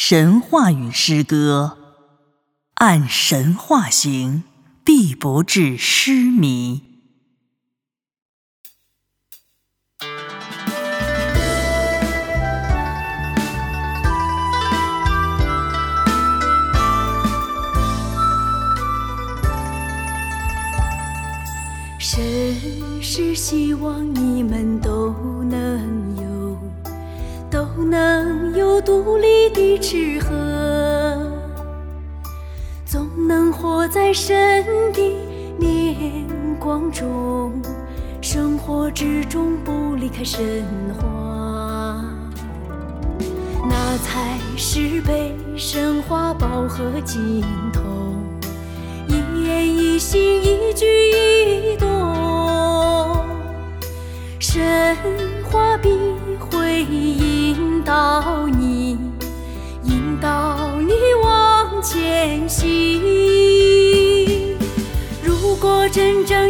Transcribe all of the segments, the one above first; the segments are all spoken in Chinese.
神话与诗歌，按神话行，必不致失迷。神是希望你们都能有，能有独立的吃喝，总能活在神的面光中，生活之中不离开神话，那才是被神话饱和尽头。一言一行，一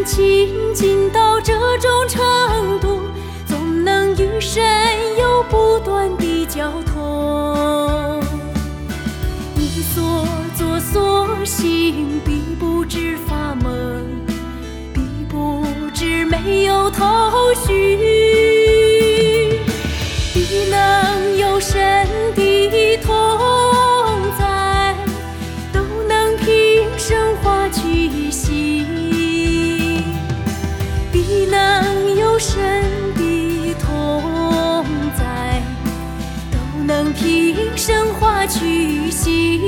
亲近到这种程度，总能与神有不断的交通。你所作所行，必不知法门，必不知没有头绪，能凭神话去行。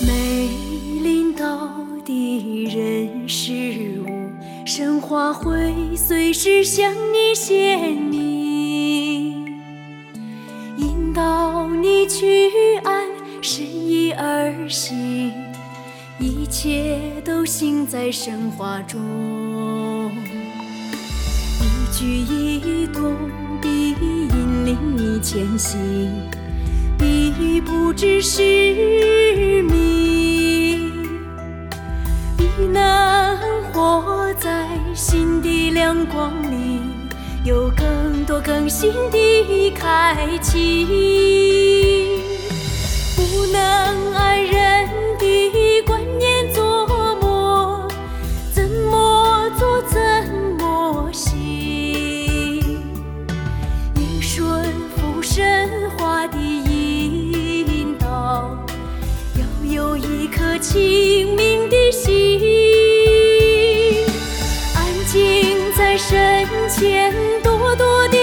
没领导的人事物，神话会随时向你显意而行，一切都行在神话中，一举一动必引领你前行。必不知是迷，必能活在新的亮光里，有更多更新的开启。不能爱人的观念琢磨，怎么做怎么行？一顺服神话的引导，要有一颗清明的心，安静在神前，多多的。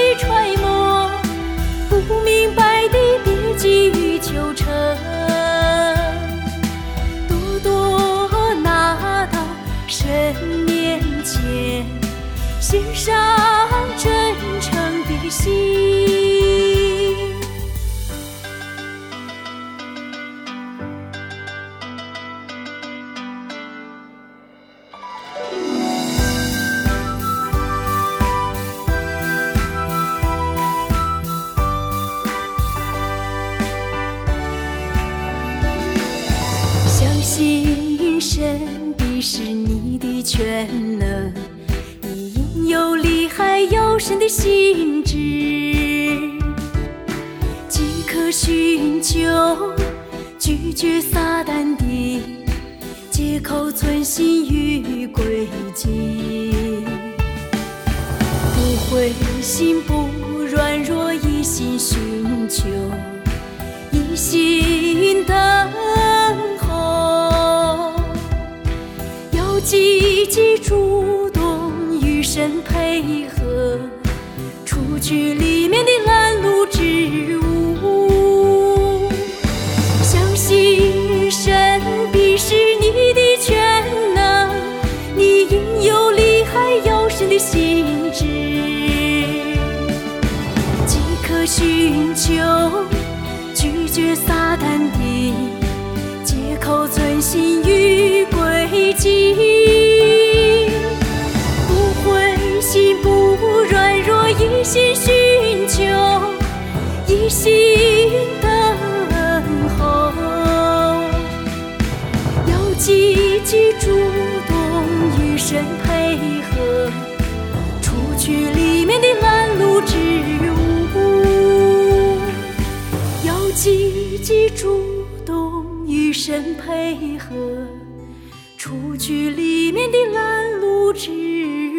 人面前。献上真诚的心。相信神的是你全能。你应有厉害有神的心智，即可寻求拒绝撒旦的借口，存心与诡计，不灰心不软弱，一心寻求，一心等积极主动与神配合，除去里面的拦路之物。相信神必是你的全能，你应有厉害有神的心智，即可寻求拒绝撒旦的借口，存心与鬼积极主动与神配合，除去里面的拦路之物。要积极主动与神配合，除去里面的拦路之物。